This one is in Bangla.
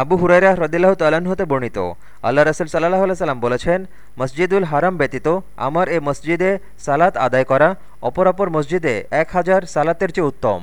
আবু হুরাইরা হ্রদিল্লাহ তাল্লাহ্ন হতে বর্ণিত। আল্লাহ রসুল সাল্লাহ সাল্লাম বলেছেন, মসজিদুল হারাম ব্যতীত আমার এ মসজিদে সালাত আদায় করা, অপর অপর মসজিদে এক হাজার সালাতের চেয়ে উত্তম।